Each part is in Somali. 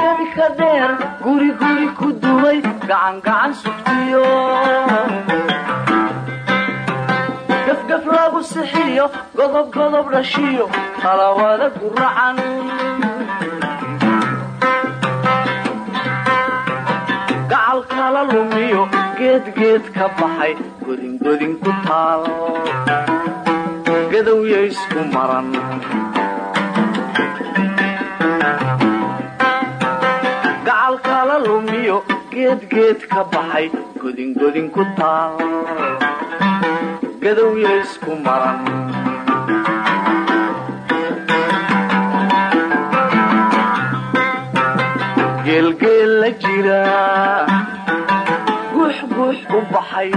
gebigebi ka dheer guri guri ku dumay gacan gacan sugtiyo gafgaf lagu sixiyo godob godob dhashiyo talawada guracan gacal kala lumiyo geedgeed ka baxay godingodin ku taal gadowya isku maran geedgeed ka baxay godingodin ku taal. Gadowya isku maran. Geelgeel la jira. Guux guux u baxay.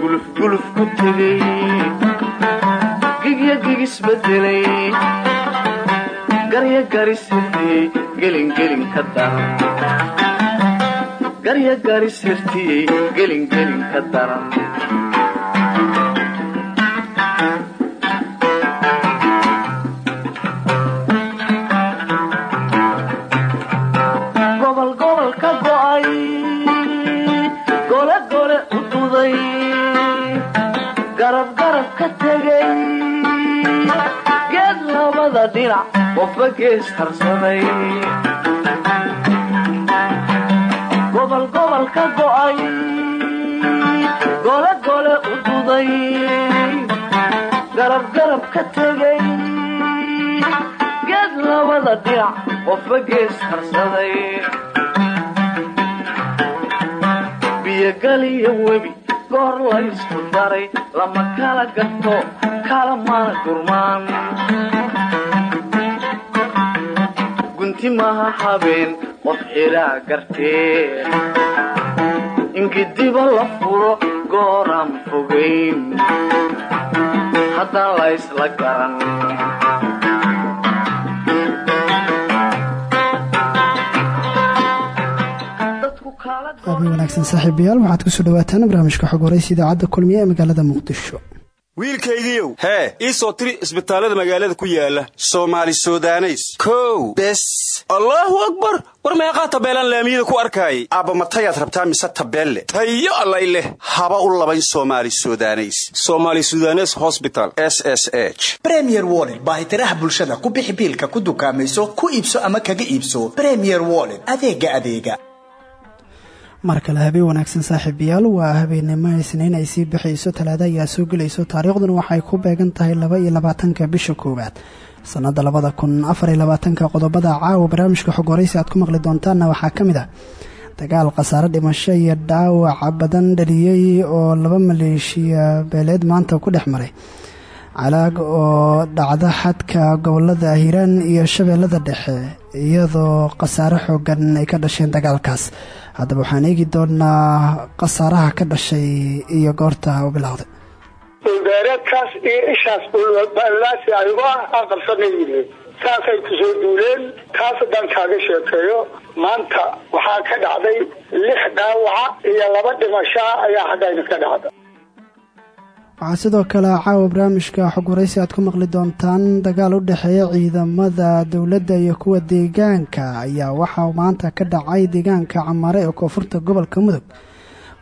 Gulufguluf ku tegay. Gigya gigisbedelay garya garisirtiyey gelingelin ka daran garya garisirtiyey gelingelin ka daran geed labada dhinac qofba gees harsaday gobol ka go'ay gole gole u duday garab garab ka tegay geed labada dhinac qofba gees harsaday biyogaliyo webi goor laysku daray lama kala gato kala mana gurmaan. Gunti maha habeen qof xilaa gartee ingidiba la furo gooraan fogayn haddaan laysla garan. Wanaagsan saaxiibayaal waxaad ku soo dhawaataan barnaamijka xog waraysa idaacadda kulmiye ee magaalada muqdisho wiilkaygiiow hee ii soo tiri isbitaallada magaalada ku yaalla soomaali sudaneys. Kow. Bes. Allaahu akbar. War meeqaa tabeelaan laamiyada ku arkaayay aabba matayaad rabtaa mise tabeelle? Tayo allay leh. Haba u labayn soomaali sudaneys. Somaali sudanes hosbital s s h. Bremier wollet baahitiraha bulshada ku bixi biilka ku dukaamayso ku iibso ama kaga iibso. Bremier wollet adeega adeega mar kale habeen wanaagsan saaxiibayaal waa habeennimo isniin ay sii bixayso talaada ayaa soo gelayso taariikhduna waxay ku beegan tahay laba iyo labaatanka bisha koowaad. Sanada labada kun qodobada caawa barnaamijka xog waraysi aad ku maqli doontaanna waxaa ka mid ah dagaal khasaare dhimasho iyo dhaawaca badan dhaliyey oo laba maleeshiya beeleed maanta ku dhex maray. Calaag oo dhacda xadka gobollada hiiraan iyo shabeellada dhexe iyadoo khasaare xoogan ay ka dhasheen dagaalkaas haddaba waxaan eegi doonaa khasaaraha ka dhashay iyo goorta u bilowday. Dhulbeereedkaas iyo ishaas ballaasi aygo ah aan qabsanay yihiin saasay ku soo duuleen taas haddaan kaaga sheekeeyo. Maanta waxaa ka dhacday lix dhaawaca iyo laba dhimashaa ayaa xaggayna ka dhacda waxaa sidoo kale caawa barnaamijka xog waraysi aad ku maqli doontaan. Dagaal u dhexeeya ciidamada dowladda iyo kuwa deegaanka ayaa waxaa maanta ka dhacay deegaanka camare ee koonfurta gobolka mudug.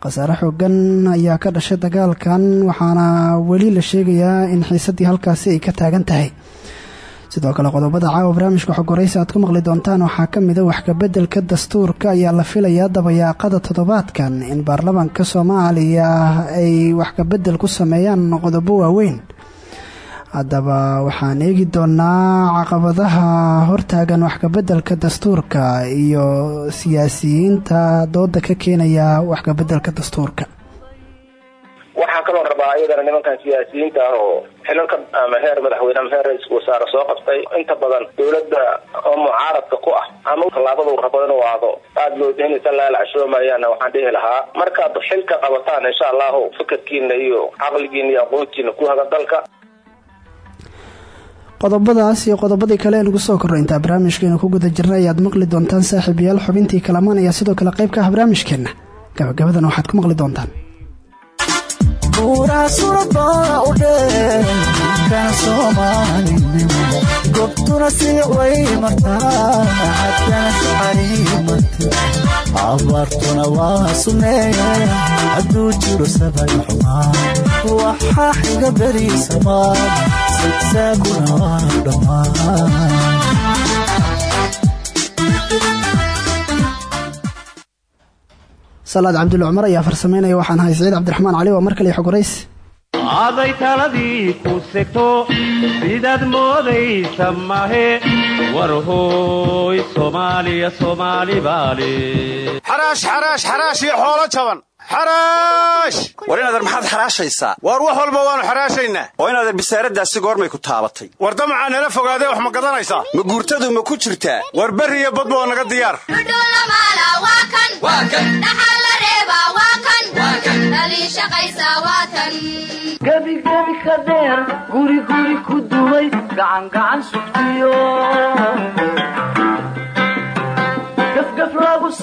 Khasaare xoogan ayaa ka dhashay dagaalkan waxaana weli la sheegayaa in xiisaddii halkaasi ay ka taagan tahay sidoo kale qodobada caawa barnaamijka xog aad ku maqli doontaan waxaa ka mid a wax kabeddelka dastuurka ayaa la filayaa dabayaaqada toddobaadkan. In baarlamaanka soomaaliya ay wax kabedel ku sameeyaan qodobo waaweyn. Haddaba waxaan eegi doonaa caqabadaha hortaagan wax kabeddelka dastuurka iyo siyaasiyiinta dooda ka keenaya wax kabeddelka dastuurka waxaa kaloo rabaa iyadana nimankan siyaasiyiinta ah oo xilalka ama heer madaxweyne ama heer wasaare soo qabtay. Inta badan dowladda oo mucaaradka ku ah ama tallaabada uu rabo inuu aado aada mooda inaysan laalacshoomayaanna waxaan dhihi lahaa. Markaad xilka qabataan insha allahu fikirkiina iyo caqligiina iyo aqoontiina ku haga dalka. Qodobadaas iyo qodobadii kale ee nagu soo korro intaa barnaamijkeena ku guda jirna ayaad maqli doontaan saaxiibayaal xubintii kalamaan ayaa sidoo kale qayb ka ah barnaamijkeenna. Gabagabadana waxaad ku maqli doontaan gobtuna si way martaa abaartuna waa sumeeye hadduu jiro sabay xumaan waxaa xiga berisamaan sagsaaguna waa dhammaan salaad cabdulle cumar ayaa farsameynaya. Waxaan ahay saciid cabdiraxmaan cali waa mar kale xogurays aday taladii ku segto sidaad moodaysa mahe war hooy soomaaliya soomaali baale xaraash xaraash xaraash iyo xoolo jaban xaraash war inaadar maxaad xaraashaysaa waar wax walba waannu xaraashaynaa oo inaadar bisaaraddaasi goormay ku taabatay. War damacaa nala fogaadee wax ma gadanaysaa? Ma guurtadu ma ku jirtaa? War berri iyo badba naga diyaar. Gebigebi ka dheer guriguri ku duway gacangacan sugtiyo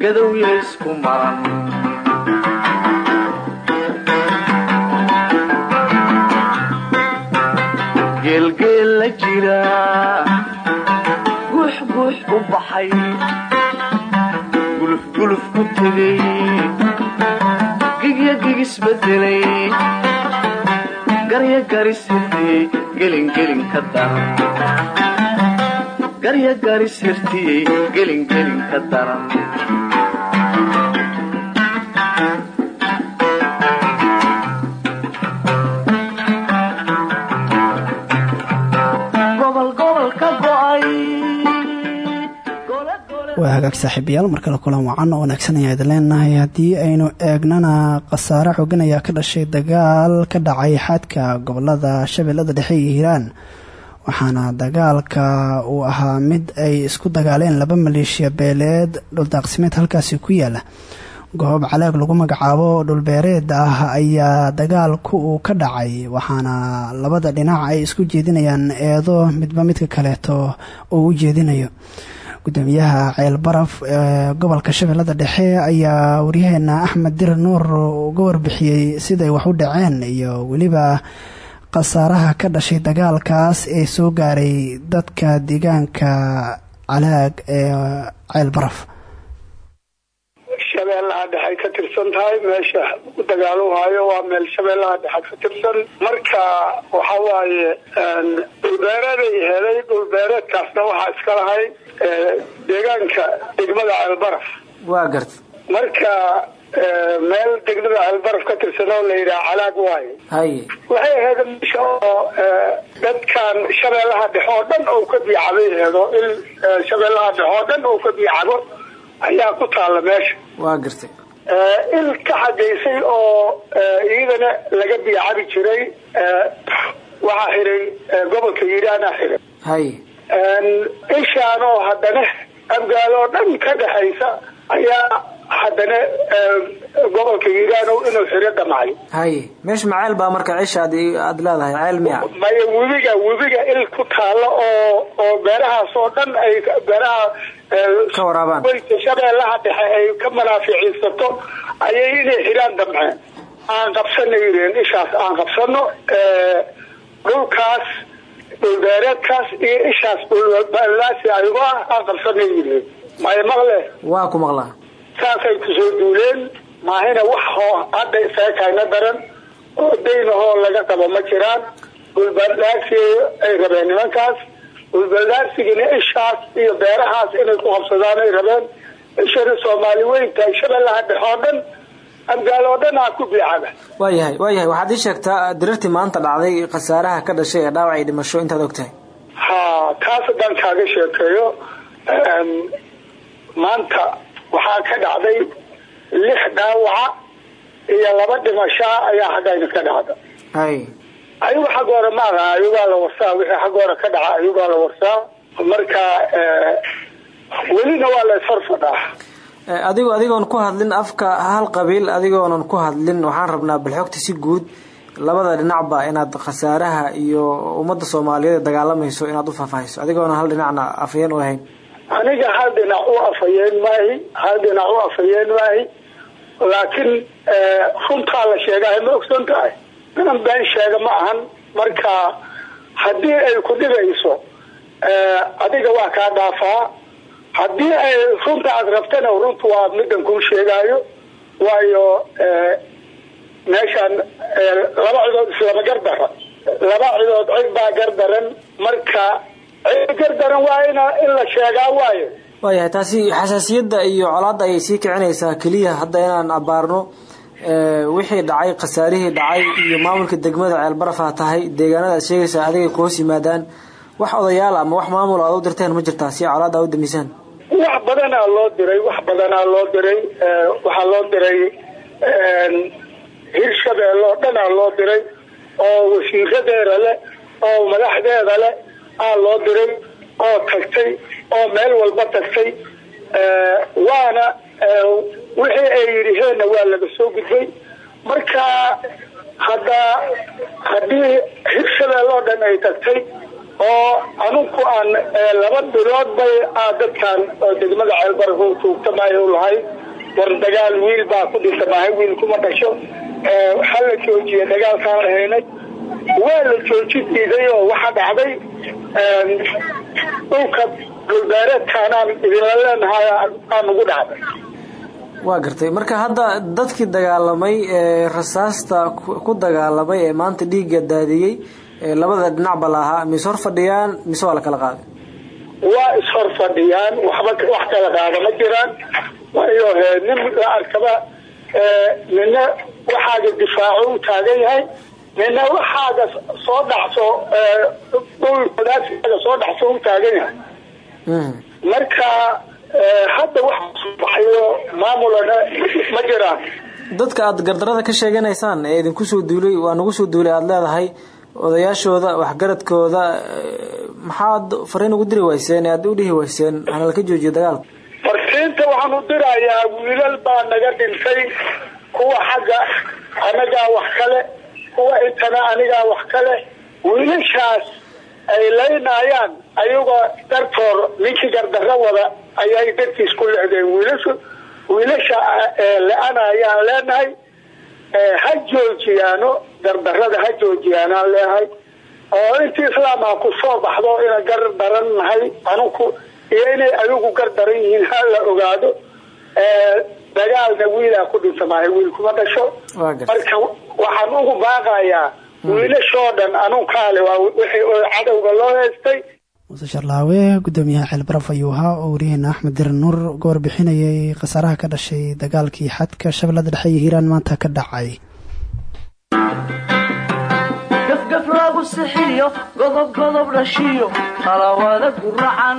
gadowya isku maran geelgeel la jira guux guux u baxay gulufguluf ku tegay gigya gigisbedelay garya garisirtiyey gelingelin ka daran garya garisirtiyey gelingelin ka daran waa hagaag saaxiibayaal. Mar kale kulan wacan oo wanaagsan ayaa idin leenahay. Haddii aynu eegnana khasaare xoogan ayaa ka dhashay dagaal ka dhacay xadka gobollada shabeellada dhexe iyo hiiraan. Waxaana dagaalka uu ahaa mid ay isku dagaaleen laba maleeshiya beeleed dhuldaaqsimeed halkaasi ku yaalla goob calaag lagu magacaabo dhulbeereed ah ayaa dagaalku uu ka dhacay waxaana labada dhinac ay isku jeedinayaan eedo midba midka kaleeto uu u jeedinayo gudoomiyaha ceel baraf ee gobolka shabeellada dhexe ayaa waryaheena axmed dir nuur uga warbixiyey siday wax u dhaceen iyo weliba khasaaraha ka dhashay dagaalkaas ee soo gaaray dadka deegaanka calaag ee ceel baraf shabeellaha dhexe ka tirsan tahay meesha u dagaaluhayo waa meel shabeellaha dhexe ka tirsan. Marka waxa waaye dhulbeereeday helay. Dhulbeereedkaasna waxaa iska lahay deegaanka degmada ceelbaraf waa garta. Marka meel degmada ceelbaraf ka tirsan oo la yidhaha calaag haye waxay ahayd meesha oo dadkan shabeellaha dhexe oo dhan oo ka biicabay aheedo il shabeellaha dhexe oo dhan oo ka biicabo ayaa ku taalla meesha. Waa gartay. Il ka xagaysay oo iyadana laga biicabi jiray waxaa xiray gobolka hiiraana xiray. Haye ishaan oo haddana abgaal oo dhan ka dhexaysa ayaa haddana gobolka hiiraan inuu xiro dhamacay haye meesha maceel baa marka cisha aad aad leedahay ceel miya. Maya webiga webiga il ku taalla oo oo beerahaas oo dhan ay beeraha ka waraabaan. shabeellaha dhexe ay ka manaaficiidsato ayay inay xidhaan damceen aan qabsana yireen ishaas aan qabsano dhulkaas dhulbeereedkaas iyo ishaas dhulbaalaasi ayagoo ah aan qabsana yireen maya maqle? Waa ku maqlaa saasay ku soo duuleen maahina wax hadda isaga kayna daran oo daynahoo laga qabo ma jiraan. Dhulbalaasi ay rabeen nimankaas. Dhulbalaarsigina ishaas iyo beerahaas inay ku qabsadaan ay rabeen. Ishana soomaali weynta shabeellaha dhexe oo dhan abgaal oo dhan aa ku biicaba waayahay waayahay waxaad ii sheegtaa dirartii maanta dhacday khasaaraha ka dhashay ee dhaawac iyo dhimasho intaad ogtahay? Ha taas haddaan kaaga sheekeeyo maanta waxaa ka dhacday lix dhaawaca iyo laba dhimashaa ayaa xaggayna ka dhacda. Ayagu xag hore maaha ayagaa la warsaa wixii xag hore ka dhaca ayagaa la warsaa. Marka welina waa la isfarfadhaa adigo adigoon ku hadlin afka hal qabiil adigoonan ku hadlin waxaan rabnaa balxogta si guud labada dhinacba inaad khasaaraha iyo ummadda soomaaliyeed ee dagaalamayso inaad u faahfaahiso. Adigoonan hal dhinacna afayeen u ahayn aniga hal dhinac u afayeen maahi hal dhinac u afayeen maahi. Laakiin runtaa la sheegahay ma ogson tahay inan been sheega ma ahan. Marka haddii ay ku dhigayso adiga waa kaa dhaafaa. Haddii ay runta aad rabtana runtu waa midan kuu sheegaayo. Waayo meeshaan laba cidood islama gardaran laba cidood cid baa gardaran marka waa in la sheegaa waayo. Waayahay taasi xasaasiyadda iyo colaadda ayay sii kicinaysaa keliya hadda inaan abaarno wixii dhacay khasaarihii dhacay iyo maamulka degmada ceelbaraf ha tahay deegaanada aad sheegaysaa adigay ku hoos yimaadaan wax odayaal ama wax maamul aad u dirteen ma jirtaa si colaadda u damisaan. Wax badanaa loo diray wax badanaa loo diray. Waxaa loo diray hirshabeelle oo dhanaa loo diray. Oo wasiiradeeda leh oo madaxdeeda leh aa loo diray oo tagtay oo meel walba tagtay waana wixii ay yidhiheenna waa laga soo gudbay. Marka hadda haddii hirshabeelle oo dhan ay tagtay oo anunku aan laba bilood bay dadkan degmada ceelbaraf tuugtamaayo lahayd war dagaal wiil baa ku dhinta maahay wiil kuma dhasho waxaa la joojiya dagaalkaan lahaynay waa la jooji diiday oo waxaa dhacday dhulka dhulbeereedkaanaan idinla leenahay aa nagu dhacday. Waa gartay. Marka hadda dadkii dagaalamay ee rasaasta ku dagaalamay ee maanta dhiigga daadiyey labada dhinacba lahaa mise hor fadhiyaan mise waa la kala qaaday? Waa ishor fadhiyaan. Waxba wax kala qaada ma jiraan. Waayo nin la arkaba nina waxaaga difaaco u taagan yahay nina waxaaga soo dhacso dhul wadaasiga soo dhacso u taagan yahay marka hadda wax baxayo maamulana ma jiraan. Dadka aad gardarada ka sheeganaysaan ee idinku soo duulay waa nagu soo duulay aada leedahay. Odayaashooda waxgaradkooda maxaad fariin ugu diri wayseen ee aad u dhihi wayseen hana laka joojiyo dagaalka? Farsiinta waxaan u dirayaa wiilal baa naga dhintay kuwa xagga anagaa wax kale kuwa intana anigaa wax kale wiilashaas ay laynayaan ayagoo dartoor ninkii gardaro wada ayay dartiis ku lecdeen wiilashu wiilasha le-anayaan leenahay ha joojiyaano dardarada ha joojiyaanaan leehay oo intii islaamha ku soo baxdo ina gar daran nahay anuku iyo inay adigu gar daran yihiin ha la ogaado dagaalna wiilaa ku dhinta maahay wiil kuma dhasho. Marka waxaan ugu baaqayaa wiilashoo dhan anunkaale waa wixii cadowga loo heystay muuse sharlaawe gudoomiyaha ceelbaraf ayuu ahaa oo wariyaheena axmed diran nuur uga warbixinayay khasaaraha ka dhashay dagaalkii xadka shabeellada dhexe iyo hiiraan maanta ka dhacay. Gafgaf lagu sixiyo godob godob dhashiyo talawada guracan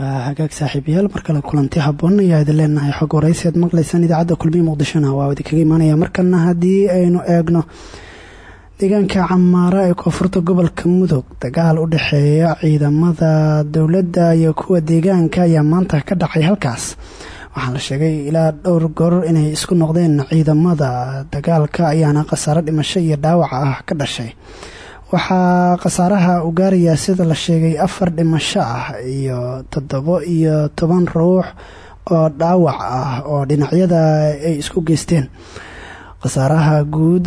waa hagaag saaxiibayaal mar kale kulanti haboon ayaa idin leenahay xog waraysi. Aad maqlaysaan idaacadda kulmiya muqdishona waa idinkaga imaanaya. Markana haddii aynu eegno deegaanka camaara ee koonfurta gobolka mudug dagaal u dhexeeya ciidamada dowladda iyo kuwa deegaanka ayaa maanta ka dhacay halkaas. Waxaa la sheegay ilaa dhowr goor inay isku noqdeen ciidamada. Dagaalka ayaana khasaaro dhimasho iyo dhaawac ah ka dhashay waxaa khasaaraha u gaarayaa sida la sheegay afar dhimasho ah iyo toddobo iyo toban ruux oo dhaawac ah oo dhinacyada ay isku geysteen. Khasaaraha guud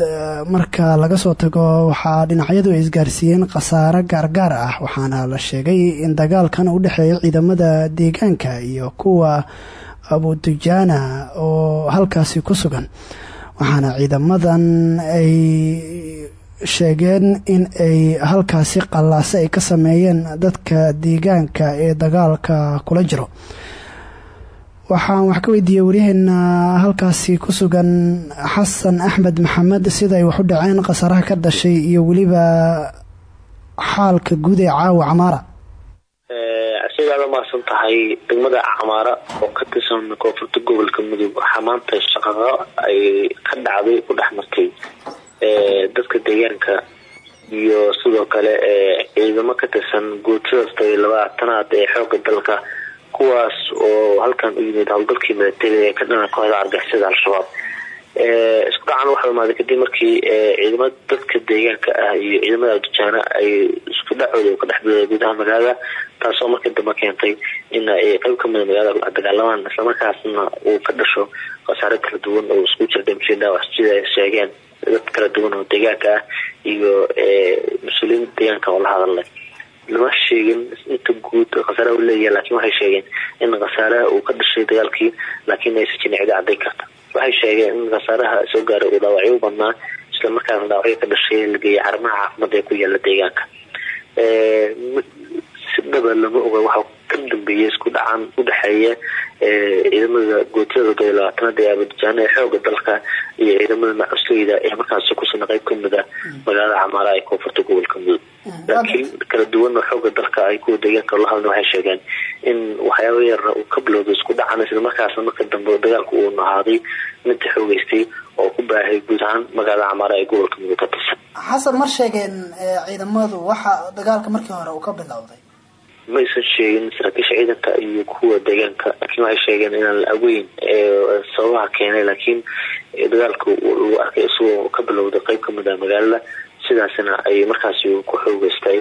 marka laga soo tago waxaa dhinacyadu ay isgaarsiiyeen khasaaro gaargaar ah waxaana la sheegay in dagaalkan u dhexeeya ciidamada deegaanka iyo kuwa abudujaana oo halkaasi ku sugan. Waxaana ciidamadan ay sheegeen in ay halkaasi qallaase ay ka sameeyeen dadka deegaanka ee dagaalka kula jiro. Waxaan wax ka weydiiyey waryaheena halkaasi ku sugan xasan axmed maxamed sida ay wax u dhaceen khasaaraha ka dhashay iyo weliba xaalka guud ee caawa camaara. Asigaad umahadsan tahay degmada camaara oo ka tirsan koonfurta gobolka mudug waxaa maanta shaqaqo ay ka dhacday ku dhex martay dadka deegaanka iyo sidoo kale ciidamo ka tirsan guutada todobiy labaatanaad ee xooga dalka kuwaas oo halkan u yimid howlgalkii milatariga ee ka dhana kooxda argixisada al-shabaab isku dhacan waxaa imaaday kadib markii ciidamada dadka deegaanka ah iyo ciidamada abdijaana ay isku dhacooda ka dhex bilowday gudaha magaalada taasoo markii dambe keentay in ay qeyb kamida magaalada kudhex dagaalamaan islamarkaasna uu ka dhasho khasaare kala duwan oo isku jira sida ay sheegeen dad kala duwan oo deegaanka ah iyo mas'uuliyiin deegaanka oo la hadalay lama sheegin inta guud khasaaraha u leeyahay laakiin waxay sheegeen in khasaaraha uu ka dhashay dagaalkii laakiin aysan jirin cidi caday karta. Waxay sheegeen in khasaaraha soo gaaray uu dhaawacyo u badnaa islamarkaasna dhaawacyo ka dhashay la geeyay xarumaha caafimaad ee ku yaalla deegaanka. Si dhaba lama oga waxa ka dambeeyay isku dhacan udhexeeya ciidamada guutada todobiy labaatanaad ee abadijaana ee xooga dalka iyo ciidamada macusleyda ee markaas kusina qeyb ka mid a magaalada camaara ee koonfurta gobolka mudug laakiin kala duwan oo xooga dalka ay kuwa deegaanka la hadlan waxay sheegeen in waxyaaba yarna uu ka bilowday isku dhacan islamarkaasna marka dambe dagaalku uu nahaaday midda xoogeystay oo ku baahay guud ahaan magaalada camaara ee gobolka mudug ka tirsan. Xasan mar sheegeen ciidamadu waxa dagaalka markii hore uu ka bilowday ma aysan sheegin saraakiisha ciidanka iyo kuwa deegaanka laakiin waxay sheegeen inaan la aweyn sababaha keenay laakiin dagaalka lagu arkay isagoo ka bilowday qeyb ka mid ah magaalada. Sidaasna ay markaasi ku xoogeystay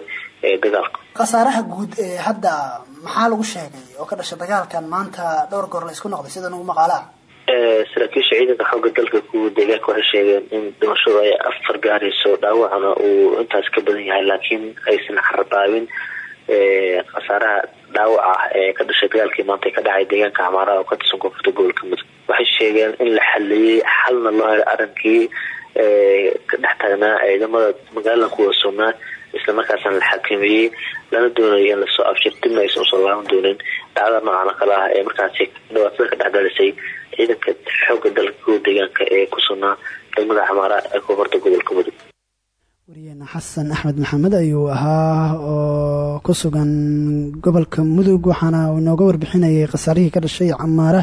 dagaalka khasaaraha guud ee hadda maxaa lagu sheegay oo ka dhasha dagaalkan? Maanta dhowr goor la isku noqday sida nugu maqaalaa saraakiisha ciidanka xooga dalka kuwa deegaanka waxay sheegeen in dhimashadu ay afar gaarayso dhaawacna uu intaas ka badan yahay laakiin aysan carbaabin khasaaraha dhaawac ah ee ka dhashay dagaalkii maanta ka dhacay deegaanka camaaraha oo ka tirsan koonfurta gobolka mudug waxay sheegeen in la xaliyey xalna loo helay arrinkii ka dhex taagnaa ciidamada magaalada kuwa sugnaa islamarkaasna la xakameeyey lana doonayo in la soo afjir dibna aysan u soo laaban doonin. Dhacdada noocan oo kale ah ee markaasi dhibaatada ka dhexdalisay ciidanka xooga dalka deegaanka ee ku sugnaa degmada camaara ee koonfurta gobolka mudug wariyeena xasan axmed maxamed ayuu ahaa oo ku sugan gobolka mudug waxaana inooga warbixinayay khasaarihii ka dhashay camaara.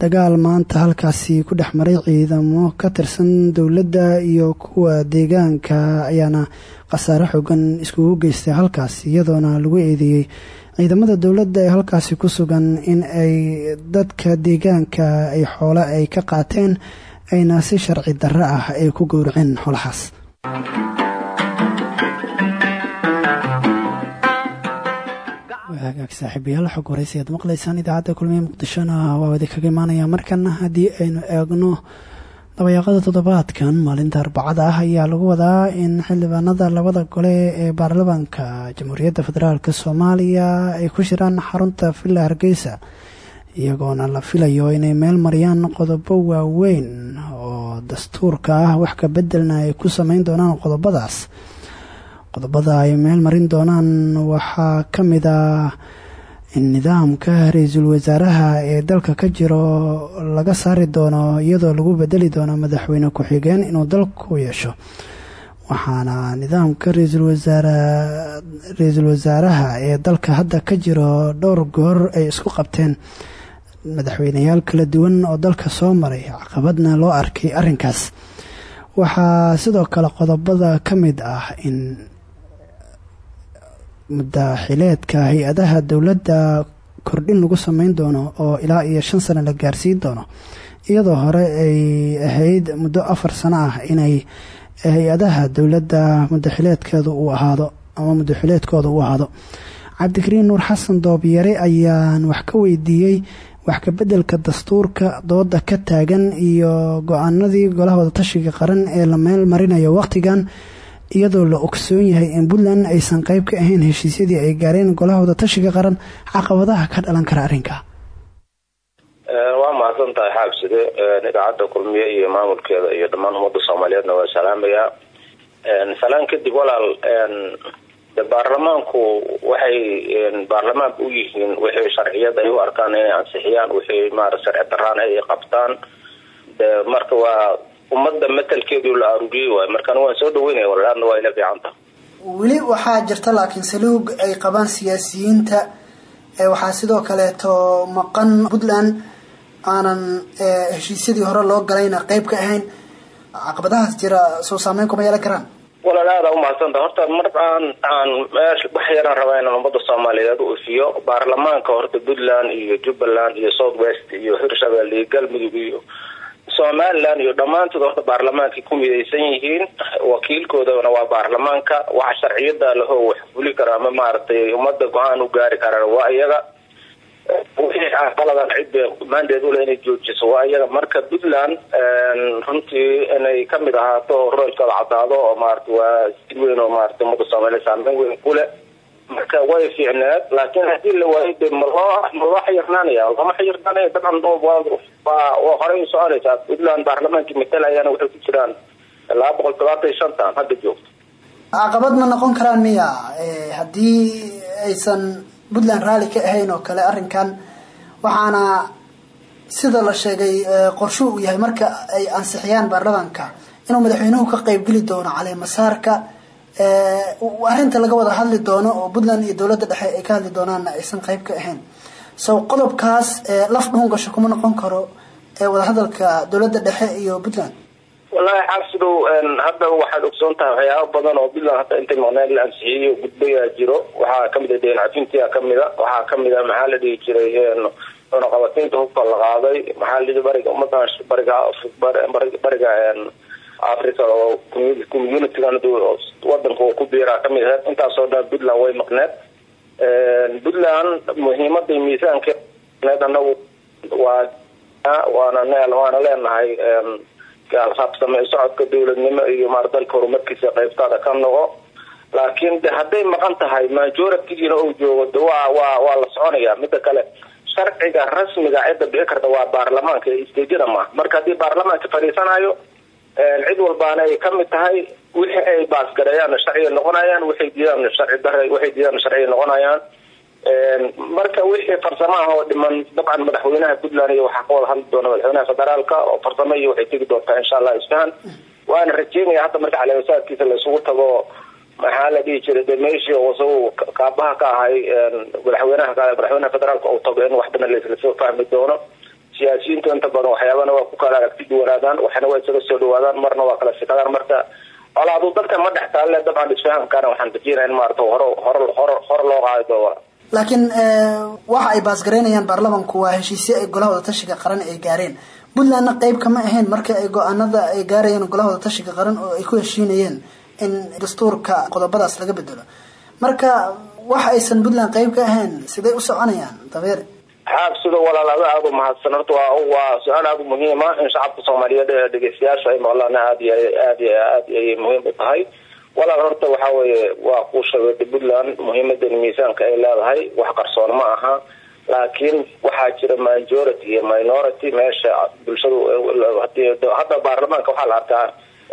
Dagaal maanta halkaasi ku dhex maray ciidamo ka tirsan dowladda iyo kuwa deegaanka ayaana khasaare xoogan iskugu geystay halkaas iyadoona lagu eedeeyey ciidamada dowladda ee halkaasi ku sugan in ay dadka deegaanka ay xoole ay ka qaateen ayna si sharci darro ah ay ku gowraceen xoolahaas hagaag saaxiibayaal xog waraysi aad maqlaysaan idaacadda kulmiye muqdishona waa wadi kaga imaanaya. Markana haddii aynu eegno dabayaaqada toddobaadkan maalinta arbacada ah ayaa lagu wadaa in xildhibaanada labada gole ee baarlamaanka jamhuuriyadda federaalk soomaaliya ay ku shiraan xarunta villa hargeysa iyagoona la filayo inay meel mariyaan qodobo waaweyn oo dastuurka ah wax ka bedelna ay ku sameyn doonaan qodobadaas qodobada ay meel marin doonaan waxaa ka mid ah in nidaamka ra'iisul wasaaraha ee dalka ka jiro laga saari doono iyadoo lagu bedeli doono madaxweyne ku-xigeen inuu dalku yeesho. Waxaana nidaamka ra'iisul wasaaraha ee dalka hadda ka jiro dhowr goor ay isku qabteen. Madaxweyneyaal kala duwan oo dalka soo maray caqabadna loo arkay arrinkaas. Waxaa sidoo kale qodobada ka mid ah in mudaaxileedka hay'adaha dowladda kordhin lagu sameyn doono oo ilaa iyo shan sano la gaarsiin doono. Iyadoo hore ay ahayd muddo afar sano ah inay hay'adaha dowladda mudaxileedkeedu uu ahaado ama mudaxileedkooda uu ahaado. Cabdikariin nuur xasan doobyare ayaan wax ka weydiiyey wax ka beddelka dastuurka dooda ka taagan iyo go'aanadii golaha wadatashiga qaran ee la meel marinayo. Wakhtigan iyadoo la ogsoon yahay in puntland aysan qayb ka ahayn heshiisyadii ay gaareen golaha wadatashiga qaran caqabadaha ka dhalan kara arrinka. Waa mahadsan tahay xaabside idaacadda kulmiye iyo maamulkeeda iyo dhammaan ummadda soomaaliyeedna waa salaamayaa salaan kadib walaal de baarlamaanku waxay baarlamaan u yihiin wixii sharciyad ay u arkaan inay ansixiyaan wixii maarata sharci daraan ay qabtaan. Marka waa ummadda matelkeedu la aruuriyey waay markaan waan soo dhaweynaya walaadna waa ila fiican taha weli waxaa jirta laakiin saluug ay qabaan siyaasiyiinta waxaa sidoo kaleeto maqan puntland. Aanan heshiisyadii hore loo galayna qeyb ka ahayn. Caqabadahaas jira soo saameyn kuma yeelan karaan. Walaal aada umahadsanta horta mar aan meesha wax yaraan rabaa inaan ummadda soomaaliyeed u ifiyo baarlamaanka horta puntland iyo jubbaland iyo south west iyo hirshabelle iyo galmudug iyo somaliland iyo dhammaantood horta baarlamaankay ku midaysan yihiin wakiilkoodana waa baarlamaanka waxa sharciyada laho wax fuli kara ama maaragtay ummadda go'aan u gaari karaan waa iyaga. Qaladan cidda maandeed ule inay joojiso waa iyaga. Marka puntland runtii inay ka mid ahaato roolkooda cadaado oo maarata waa si weyn oo maarata ummadda soomaaliya saameyn weyn kule marka way fiicneed laakiin haddii la waayo de maloo maloo xayirnaanaya lama xayirnaanaya dabcan waa horey u soconaysaa puntland baarlamaankii matalayana waxay ku jiraan laba boqol todobaatan iyo shantan hadda joogto. Caqabad ma noqon karaan miya haddii aysan puntland raalli ka ahayn oo kale arrinkan waxaana sida la sheegay qorsho uu yahay marka ay ansixiyaan baarlamaanka inuu madaxweynuhu ka qeybgeli doono caleemasaarka arrinta laga wada hadli doono oo puntland iyo dowladda dhexe ay ka hadli doonaanna aysan qeyb ka ahayn. So qodobkaas laf dhuun gasho kuma noqon karo wadahadalka dowladda dhexe iyo puntland. Wallaahi xaasidow hadda waxaad ogsoon tahay waxyaaba badan oo puntland hadda intay maqneen la ansixiyey gudbayaa jiro. Waxaa ka mid a deen cafintia kamida waxaa ka mid a maxaa la dhihi jiray cunaqabataynta hubka la qaaday. Maxaa la dhihi bariga ummadan bariga bariga africa oo communitygan wadanka ku biiraa ka mid aheyd intaasoo dhan puntland way maqneed. Puntland muhiimada miisaankeed anagu waa waana leenahay habsame socodka dowladnimo iyo maar dalka horumarkiisa qaybtaada ka noqo. Laakiin de hadday maqan tahay majoritigiina uu joogo de waa waa waa la soconaya mida kale sharciga rasmiga cidda bixi karta waa baarlamaanka ee stejada ma marka haddii baarlamaanka fadhiisanayo cid walbaana ay ka mid tahay wixii ay baasgareeyaan sharciga noqonayaan waxay diidaan sharci dar waxay diidaan sharciga noqonayaan. Marka wixii farsamaha oo dhiman dabcan madaxweynaha puntland iyo waxaa ka wada hadli doona madaxweynaha federaalka oo farsamo iyo waxay tegi doontaa insha allah isfahan. Waana rajeynaya hadda marka caleemasaadkiisa laisugu tago maxaa la dhihi jiray de meeshii isagu kaabaha ka ahay madaxweynaha madaxweynaha federaalka uu tago in waxbana laislasoo fahmi doono siyaasiyiintu inta badan waxyaabana waa ku kala aragti duwanaadaan waxna waa isaga soo dhawaadaan marna waa kala sikadaan marka olaadu dadka ma dhex taalle dabcan isfahamkaana waxaan rajeynaya in maarata hore hore hore loo qaadi laakiin waxa ay baasgareynayaan baarlamanku waa heshiisyo ay golaha tashiga qaran ay gaareen. Puntlandna qeyb kama ahayn marka ay go'aanada ay gaarayeen golaha tashiga qaran oo ay ku heshiinayeen in dastuurka qodobadaas laga bedelo marka waxa aysan puntland qeyb ka ahayn siday u soconayaan dabeer xaab sida walaalaada aada u mahadsan horta waa su'aal aada u muhiima in shacabka soomaaliyeed ee dhegeystayaasha ay maqlaan aada iyo aad iyo aad ayay muhiim u tahay walaal horta waxa weeye waa kuu sheegay puntland muhiimadan miisaanka ay leedahay wax qarsoon ma aha. Laakiin waxaa jira majority iyo minority meesha bulshadu hadda baarlamaanka waxaa la arkaa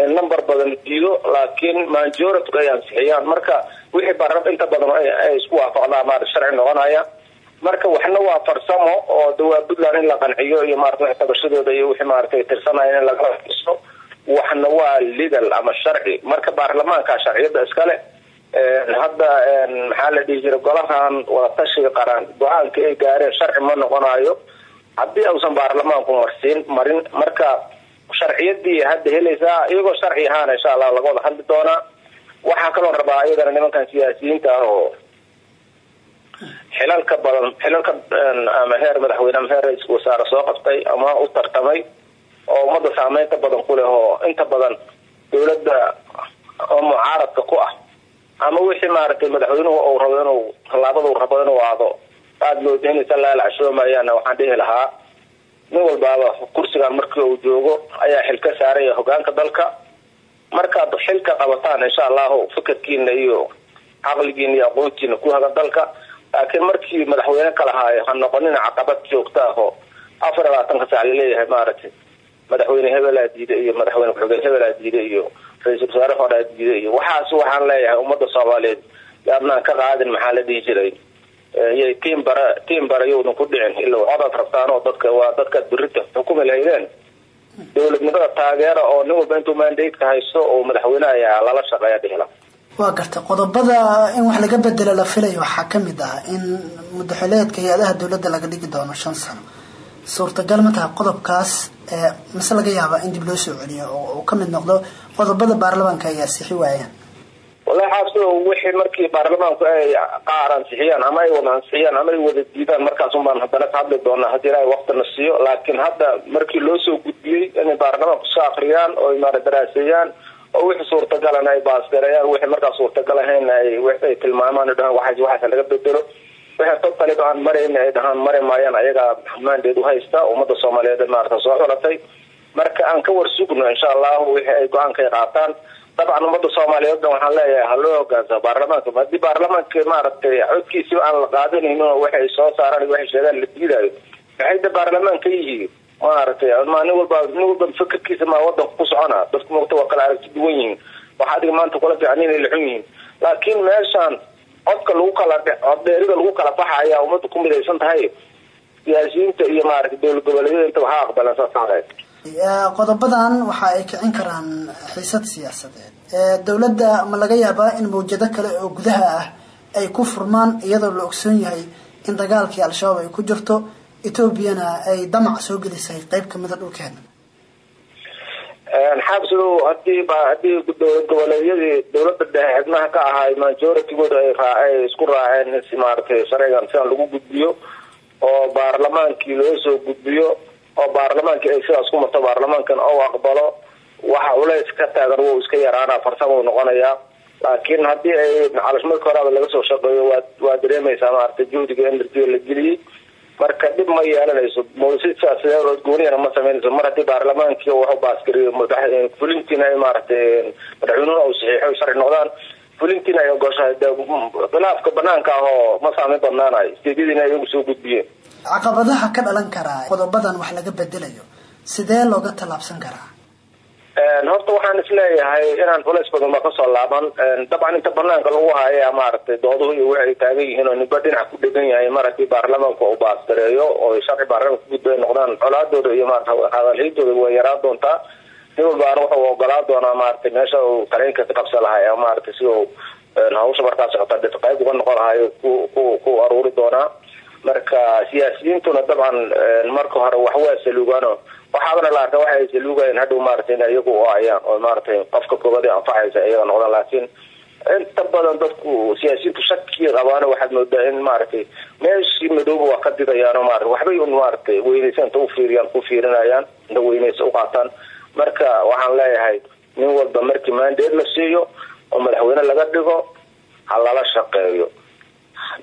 in number badan diido laakiin majority ay ansixiyaan marka wixii baarlama inta badan ay isku waafaqdaan maarata sharci noqonaya marka waxna waa farsamo oo de puntland in la qanciyo iyo maarata wax tabashadooda iyo wixii maarata tirsanaya in iso waxna waa legal ama sharci. Marka baarlamaanka sharciyada iskale hadda maxaa la dhihi jiray golahan wadatashiga qaran go'aanka ay gaareen sharci ma noqonayo haddii uusan baarlamaanku marsiin marin marka sharciyadii hadda helaysaa iyagoo sharci ahaana insha allah laga wada hadli doonaa waxaa kaloo rabaa iyadana nimankan siyaasiyiinta ah oo xilalka badan xilalka ama heer madaxweyne ama heer ra'iisul wasaare soo qabtay ama u tartamay oo ummadda saameynta badan ku leh oo inta badan dowladda oo mucaaradka ku ah ama wixii maaragtay madaxweynuhu uu rabo inuu tallaabada uu rabo inuu aado aada mooda inaysa laalacshoomayaan waxaan dhihi lahaa nin walbaaba kursigan markii uu joogo ayaa xil ka saaraya hogaanka dalka. Markaad xilka qabataan insha allahu fikirkiina iyo caqligiina iyo aqoontiina ku haga dalka laakiin markii madaxweyne kala haayo ha noqonina caqabad joogta ah oo afar iyo labaatanka saac la leeyahay maaragtay madaxweyne hebelaa diida iyo madaxweyne ku-xigeen hebelaa diida iyo ra'iisul wasaare horaa diida iyo waxaas waxaan leeyahay ummadda soomaaliyeed. Yaadnaan ka qaadin maxaa la dhihi jiray? Yay tiim bara tiim bara yowdan ku dhicin. Ila codaad rabtaan oo dadka waa dadkaad berita xukumi lahaydeen dowladnimada taageera oo nin walba intuu mandate-ka haysto oo madaxweyne ayaa lala shaqeeya dhihla waa garta qodobada in wax laga bedelo la filayo waxaa ka mid ah in mudaxileedka hay'adaha dowladda laga dhigi doono shan sano. Suurtagal ma tahay qodobkaas mise laga yaaba in dib loo soo celiyo oo uu ka mid noqdo qodobada baarlamaanka ay ansixi waayaan. Wallahi xaabsido wixii markii baarlamaanku ay qaar ansixiyaan ama ay wada ansixiyaan ama ay wada diidaan markaas un baan haddana ka hadli doonaa haddii ilaahay waqtina siiyo. Laakiin hadda markii loo soo gudbiyey inay baarlamaanku soo akriyaan oo maara daraaseeyaan oo wixii suurtagalana ay baasgareeyaan wixii markaa suurtagal ahayn ay tilmaamaan dhahaan waxaas waxaas laga bedelo. Wixii totaliba aan marayn ay dhahaan mari maayaan ayagaa maandeed uhaysta ummada soomaaliyeed maarata soo xulatay marka aan ka war sugno insha allahu wixii ay go'aanka qaataan dabcan ummada soomaaliyeed waxaan leeyahay haloo hogaansa baarlamaanka haddii baarlamaanka maaragtay codkiisiba aan la qaadanin waxay soo saaraan waxay sheegaan la diidayo waxay da baarlamaan ka yihiin maaragtay ma nin walba nin walba fikirkiisa maa wadanka ku socona. Dadku mugta waa kala aragti duwan yihiin. Waxa adiga maanta kula fiican inay laxun yihiin. Laakiin meeshaan codka lagu kala coddeerida lagu kala baxa ayaa ummadda ku midaysan tahay siyaasiyiinta iyo maaragtay dowlad goboleedyada intaba ha aqbalan saas qodobadan waxa ay kicin karaan xiisad siyaasadeed. Dowladda ma laga yaabaa in mawjado kale oo gudaha ah ay ku furmaan iyadoo la ogsoon yahay in dagaalkii al-shabaab ay ku jirto etoobiyana ay damac soo gelisay qeyb kamida dhulkeena. Xaabsido haddii haddii dowlad goboleedyadii dowladda dhexe xibnaha ka ahaay majoritygooda ay raay isku raaceen maaragtay sharcigan sidan lagu gudbiyo oo baarlamaankii loo soo gudbiyo oo baarlamaankii ay sidaas ku marto baarlamaankan ou aqbalo waxa culays ka taagan wuu iska yaraana farsamo noqonayaa. Laakiin haddii ay calash marka horeaba laga soo shaqeeyo waa dareemaysaa maaragtay juhdiga enerjiga la geliyey marka dhib ma yeelanayso siyaasadeed gooniyana ma sameynayso? Mar haddii baarlamaankii wuxuu baasgariyo fulintiina ay maaragtay madaxweynuhuna uu saxiixo sharci noqdaan fulintiina ay ogoshahay de khilaafka banaanka ah oo ma saameyn badnaanayo steedyadiina ay soo gudbiyeen. Caqabadaha ka dhalan karaa qodobadan wax laga bedelayo sidee looga tallaabsan karaa horta waxaan is leeyahay inaan culays badan ba ka soo laaban. Dabcan inta banaanka lagu haya maaragtay dooduhu iyo wixi ay taagan yihiin oo ninba dhinac ku dhegan yahay. Haddii baarlamaanka uu baastareeyo oo sharci baarlamanka kugudba ay noqdaan colaadooda iyo maarata hadalhidooda way yaraan doontaa. Nin walbaana wuxuu ogolaa doonaa maaragtay meesha uu tareenka ka qabsan lahay maaragtay sida uu hawsha markaa socota dhit qayb uga noqon lahayo ku ku aruuri doonaa. Marka siyaasiyiintuna dabcan marka hore wax waa saluugaano waxaabana la arka waxay saluugayeen hadhow maaragtay in iyagu u ayaan oo maaragtay qofka koobada anfacaysa iyaga noqdaan. Laakiin inta badan dadku siyaasiyiintu shaki qabaana waxaad moodaa in maaragtay meeshii madooba waa ka didayaan oo maarata waxbay un maaragtay weynaysa inta ufiiriyaan ku fiirinayaan inta weynaysa u qaataan. Marka waxaan leeyahay nin walba markii maandeed la siiyo oo madaxweyne laga dhigo ha lala shaqeeyo.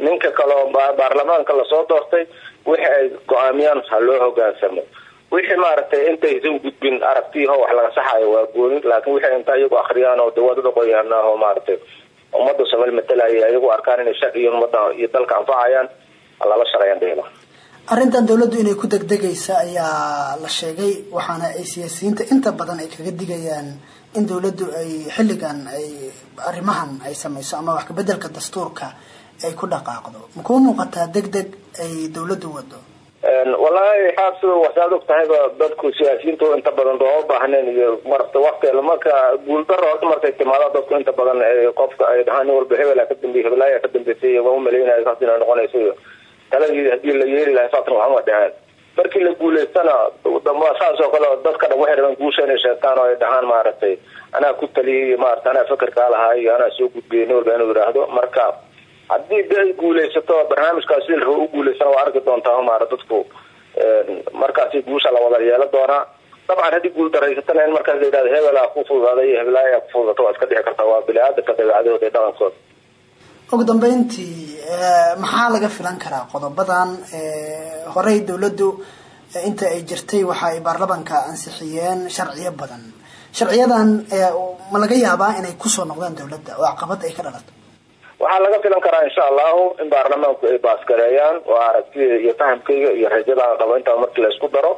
Ninka kale oo baarlamaanka la soo doortay wixii ay go'aamiyaan ha loo hogaansamo wixii maaragtay intaysan gudbin aragtiyaho wax laga saxayo waa gooni laakiin wixii inta iyagu akriyaan oo dawaadada qoyaana oo maaragtay ummadda somaali matalaya iyagu arkaan inay sharciyo ummadda iyo dalka anfacayaan lala shaqeeyaan dhehla arrintan dowladdu inay ku degdegaysa ayaa la sheegay waxaana ay siyaasiyiinta inta badan ay kaga digayaan in dowladdu ay xilligan ay arrimahan ay samayso ama wax kabedelka dastuurka ay ku dhaqaaqdo. Makuu muuqataa deg deg ay dowladdu wado wallaahi xaabsida waxsaad og tahayba dadku siyaasiyiintu inta badan dooma baahnayn iyo marata wakti marka guuldaro horta markay timaado dadku inta badan qofka ay dhahaan nin walba hebela ka dambeey hebelaaya ka dambeysay waa u malaynaya saas inay noqonayso iyo haddii la yeeli lahay saasna waxma dheheen markii la guulaystana saas oo kale dadka dhan waxay rabaan guusha inay sheegtaan oo ay dhahaan maaragtay anaa ku taliyay iyo maarata anaa fakerkaa lahaa iyo anaa soo gudbiyay nin walba inuu yidhaahdo marka haddii ay guulaysato barnaamijkaas si larabo u guulaysana waa arki doontaa maara dadku markaasi guusha la wada yeelan doonaa dabcan haddii guul daraysatana in markaas la yidhahdo hebelaa ku fududaaday iyo hebelaaya ku fududata waa iska dhici kartaa waa bini-aadanka dabeecadahooda iyo dhaqankooda. Ugu dambeyntii maxaa laga filan karaa qodobadan? Horey dowladdu inta ay jirtay waxa ay baarlamanka ansixiyeen sharciyo badan. Sharciyadan ma laga yaabaa inay ku soo noqdaan dowladda oo caqabad ay ka dhalato waxaa laga filan karaa insha allahu in baarlamaanku ay baasgareeyaan. Oo aragtida iyo fahamkayga iyo rajada aan qabo intaa markii la isku daro.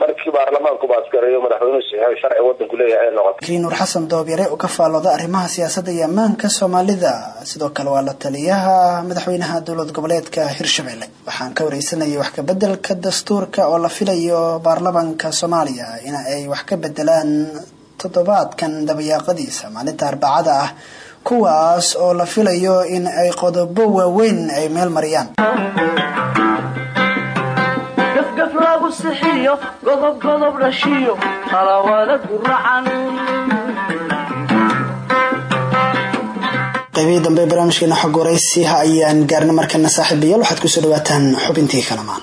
Markii baarlamaanku baasgareeyo madaxweynuhu saxiixo sharci wadanku leeyahay ay noqoto nuur xasan doobyare oo ka faallooda arrimaha siyaasadda iyo ammaanka soomaalida. Sidoo kale waa la taliyaha madaxweynaha dowlad goboleedka hirshabelle. Waxaan ka wareysanayay wax kabedelka dastuurka oo la filayo baarlamanka soomaaliya in ay wax ka bedelaan toddobaadkan dabayaaqadiisa. Maalinta arbacada ah kuwaas oo la filayo in ay qodobo waaweyn ay meel mariyaan. Gafgaf lagu sixiyo godob godob dhashiyo talawaada guracan qaybihii dambe ee barnaamijkeena xog waraysiha ayaan gaarna markana saaxiibayaal waxaad ku soo dhawaataan xubintii kalamaan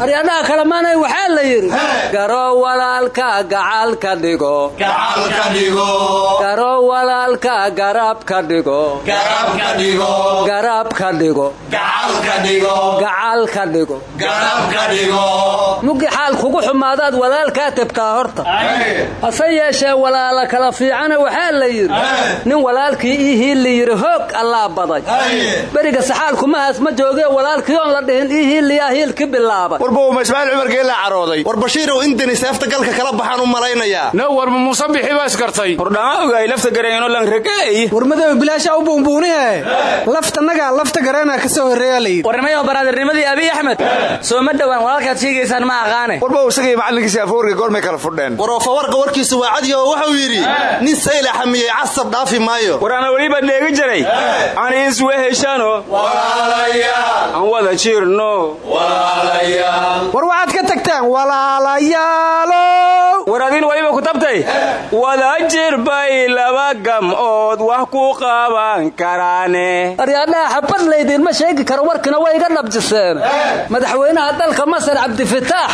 aryadhaha kalemaanay waxaa la yidhi garo walaalka gacalka dhigo. Garo walaalka garabka dhigo. Garabka dhigo. Gacalka dhigo. Mugi xaal kugu xumaadaad walaalkaa tebtaa horta. Hase yeeshee walaala kala fiicana waxaa la yidhi. Nin walaalkii ii hiilli yidhi hoog allaa baday. Beriga saxaalkumahaas ma joogee walaalkii oon la dhihin ii hiilliyaa hiilki bilaabay warbow ismaaciil cumar geella carooday. War bashiirow intani seefta galka kala baxaan u malaynayaa no warma muuse bixi baa iskartay hordhama ogaay lafta gareeno lanragaay war madow bilaasha u buunbuunihe laftanaga lafta gareena ka soo horreeyaa la yidhi. Warnimayo baraadirnimadii abiy axmed. Soo ma dhowaan walaalkaad sheegaysaan ma aqaane. Warbow isagii macallinkiisi afoorga goormay kala fudheen. War oofawarqa warkiisu waa cadi oo wuxuu yidhi nin sayla xamiyey casab dhaafi maayo. War ana weliba dheegi jiray. Aan iswe heshano aan wada jirno war waxaad ka tagtaan walaalayaalow war tabtay wada jir bay laba gam'ood wax ku qaban karaane. Aryaadhaha xabad laydinma sheegi karo warkina way iga dhabjiseen madaxweynaha dalka masar cabdifataax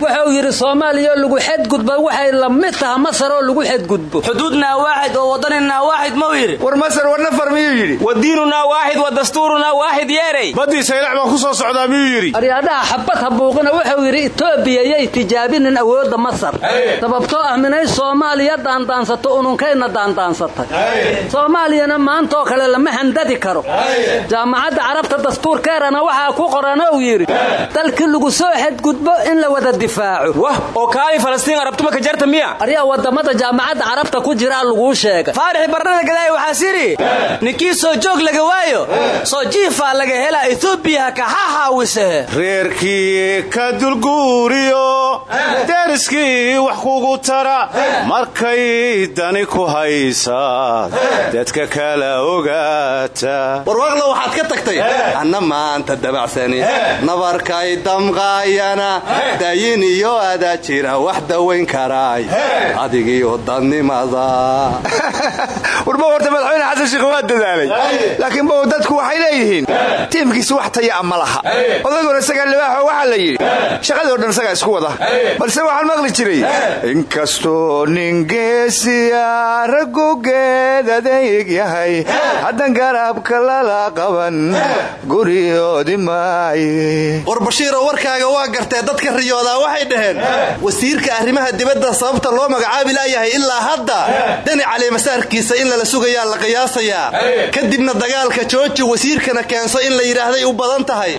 wuxuu yidhi soomaaliya lagu xedgudba waxay la mid taha masar oo lagu xedgudbo xuduudnaa waaxid oo waddaninaa waaxid mau yidhi? War masar war nafar miyuu yidhi? Wa diinunaa waaxid wa dastuurunaa waaxid yeeray. Baddii saylax baan ku soo socdaa miyuu yidhi? Aryaadhaha xabad habuuqina wuxuu yidhi etoobiya yay tijaabinin awoodda masar. Sababtoo ah minay soomaaliya daandaansato ununkayna daandaansatay. Soomaaliyana maantaoo kale lama handadi karo. Jaamacadda carabta dastuurkeerana waxaa ku qoran ou yidhi dalkii lagu soo xedgudbo in la wada difaaco. Wah oo kaali falastiin arabtuma ka jarta miya? Aryaa waddamada jaamacadda carabta ku jiraa laguu sheegay. Faarixi barnada gadaaya waxaa siri ninkii soo joog laga waayo soo jiifaa laga helaa etoobiya kaxaxaawisehe reerkii ka dulguuriyo deriskii wax kugu tara markay dani ku haysaa dadka kala ogaata. Warwaaqla waxaad ka tagtay? Anna maanta dabacsani nabarkay damqaayana. Dayin iyo adaa jira wax dawayn karaay adigiyo dadnimada warba horta madaxweyne xasan sheikh waa dadaalay. Laakiin bow dadku waxay leeyihiin? Tiimkiisi wax taya ma laha? Odayguna isagaa libaaxo waxaa la yidhi shaqadoo dhan isagaa isku wada. Balse waxaan maqli jiray inkastoo nin geesiya raggu geed adeeg yahay. Haddan garabka lala qaban guriyoodi maaye war bashiiroo warkaaga waa gartee dadka riyoodaa waxay dhaheen wasiirka arrimaha dibadda sababta loo magacaabi laayahay ilaa hadda. Dani calimasaarkiisa in lala sugayaa la qiyaasayaa. Kadibna dagaalka jooji wasiirkana keenso in la yidhaahday u badan tahay.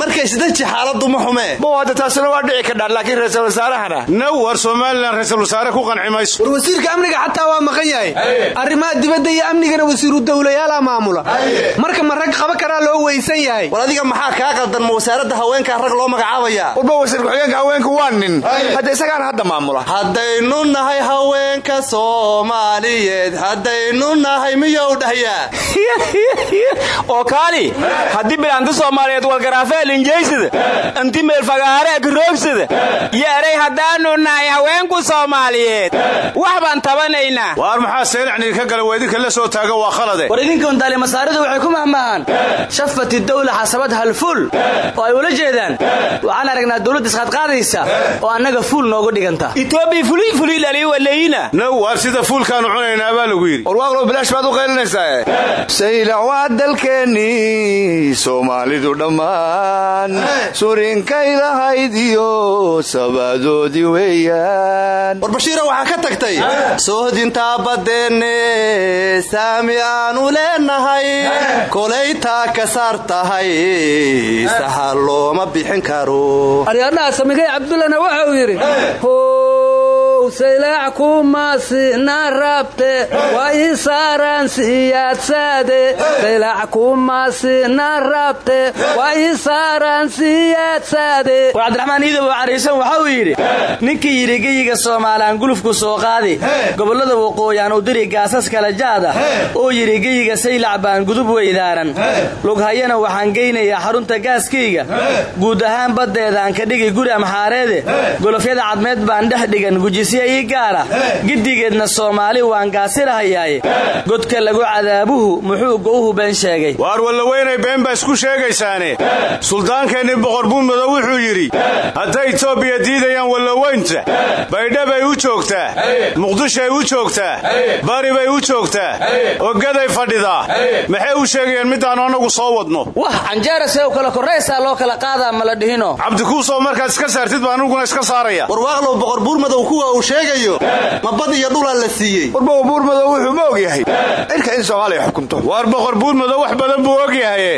Markay isdaji xaaladdu ma xumee? Taasina waa dhici kadhaa laakiin ra'iisul wasaarahana? Now war somalilan ra'iisul wasaare war wasiirka amniga xataa waa maqan yahay. Arrimaha dibadda iyo amnigana wasiiru dowlayaalaa maamula. Marka ma rag qaba karaa loo weysan yahay. War adiga maxaa kaa qaldan ma wasaaradda haweenkaa rag loo magacaabayaa warba wasiir ku-xigeenka haweenku waa nin. Hadda isagaana hadda maamula. Haddaynu nahay haweenka soomaaliyeed haddaynu nahay miyou dhahyaa oo kaali haddii bilaanta soomaaliyeed walgaraafee linjaysada inti meelfagaare agroogsada yeeray haddaanu nahay haweenku soomaaliyeed wax baan tabanaynaa. Waar maxaa seelacniga ka gala weedinka la soo taaga waa khalade. War idinkan daali masaaridu waxay ku mahmahaan shafati dawla xasabad halfuul oo ay ula jeedaan. Waxaan aragnaa dawladda isqaadqaadaysa oo annaga fuul noogu dhiganta. Itoobiya fulifuliilaliwaleeyina now waar sida fuulkaanu cunaynaa baa lagu yidhi. Warwaaqlow bilaash baad u qaylinaysaa saylac waa dalkeennii soomaalidu dhammaan. Surinkay lahayd iyo sabaadoodii weeyaan bashiiro waxaa ka tagtay soohdintaa baddeenne saami aanu leenahay kolaytaa ka saar tahay saxa looma bixin karo. Aryadhaha samigay cabdullana waxau yidhi how saylaac kumasina rabte waa ii saaraan siyaadsaade saylaac kumasina rabte waa ii saaraan siyaadsaade war cabdiraxmaan iidow cariisan waxauu yidhi ninkii yidhi geyiga soomaalaan gulufku soo qaadi gobollada waqooyaan u diri gaasas kala jaada. Oo yidhi geyiga saylac baan gudub weydaaran lughayana waxaan geynayaa xarunta gaaskayga guud ahaan baddeedaan ka dhigi guri amxaareede golofyada cadmeed baan dhex dhigan ii gaara. Giddigeedna soomaali waan gaasirahayaaye godka lagu cadaabuhu muxuu go'uhu been sheegay. Waar wallaweynay been baa isku sheegaysaane. Suldaankeenni boqor buurmado wuxuu yidhi hadday itoobiya diidayaan wallaweynta baydhabay u joogtaa. Muqdishay u joogtaa. Bari bay u joogtaa. Ogaday fadhidaa. Maxay u sheegayaan midaannu annagu soo wadno? Wah canjeera see u kala korraysaa loo kala qaadaa ma la dhihino. Cabdikuusoo markaad iska saartid baa anuguna iska saaraya. Warwaaqlow boqor buurmadow kuwa sheegayo ma bad iyo dhulaa la siiyey. Warbow buurmadow wuxuu ma og yahay cirka in soomaaliya xukunto. Waar boqor buurmadow wax badan buu og yahaye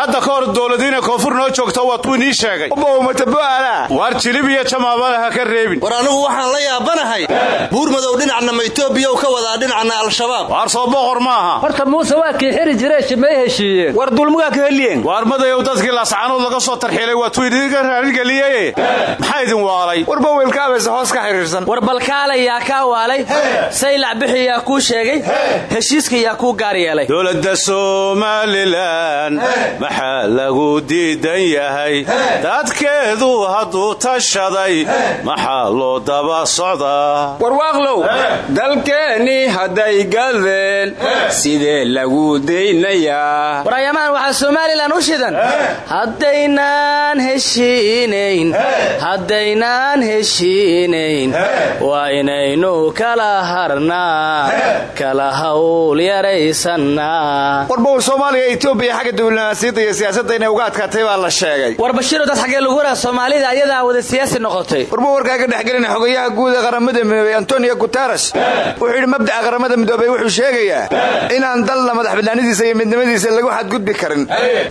hadda ka hor dowladiina koonfur noo joogta waa tuu inii sheegay. Waar jilib iyo jamaabada ha ka reebin. War anugu waxaan la yaabanahay buurmadow dhinacna ma itoobiya u ka wadaa dhinacna al-shabaab. Waar soo boqor maaha. Horta muuse waa kii xiri jiree shimay heshiiyeen. War dulmugaa ka heliyeen. Waar madayow dadkii laascaanood laga soo tarxiilay waa tuu idinka raarigeliyeye maxaa idin waalay? Warba weylkaabayse hoos ka xiriirsan war balkaala yaa kaa waalay saylac bixi yaa kuu sheegay heshiiska yaa kuu gaar yeelay. Dowladda somalilan maxaa lagu diidan yahay? Dadkeedu hadduu tashaday maxaa loo daba socdaa warwaaqlow dalkeennii hadday gadeen sidee lagu daynayaa? War ayamaan waxaa somalilan u shidan. Haddaynaan heshiinayn haddaynaan heshiinayn waa inaynu kala harnaa kala hawl yaraysannaa warbow soomaaliya etoobiya xagga diblomaasiyadda iyo siyaasadda inay uga adkaatay baa la sheegay. War bashiiro dad xaggee lagu waraa soomaalida ayadaa wada siyaasi noqotay. Warbow warkaaga dhexgelina xogayaha guud ee qaramada midoobey antonio guteres wuxuu yidhi mabdaca qaramada midoobey wuxuu sheegayaa inaan dalna madaxbanaanidiisa iyo midnimadiisa lagu xadgudbi karin.